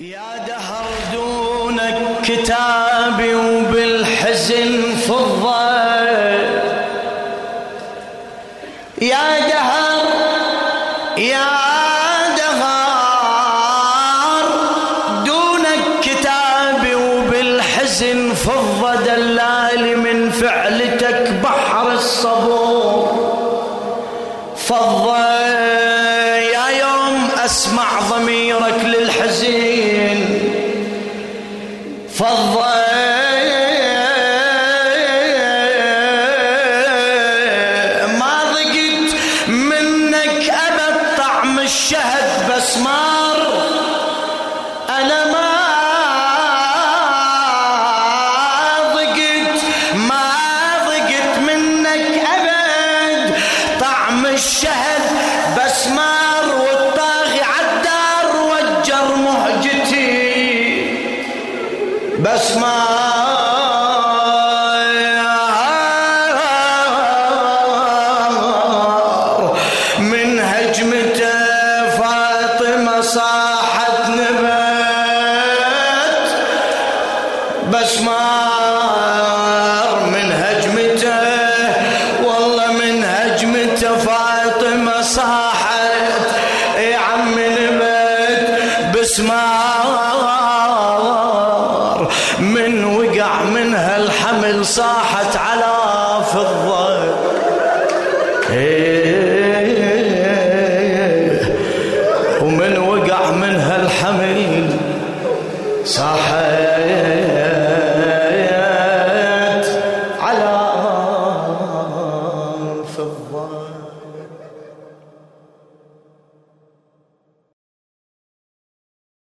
يا دهر دونك كتابي وبالحزن فضة. يا دهر يا دهر دونك كتابي وبالحزن فضة. دلالي من فعلتك بحر الصبور. فضة فضة ما ضقت منك أبد طعم الشهد بس مار أنا ما ضقت ما ضقت منك أبد طعم الشهد بس من هجمته فاطمة صاحت نبات. بس من هجمته والله من هجمته فاطمة صاحت. يا عم نبات بسمار وقع منها الحمل صاحت على فضة. إيه ومن وقع منها الحمل صاحت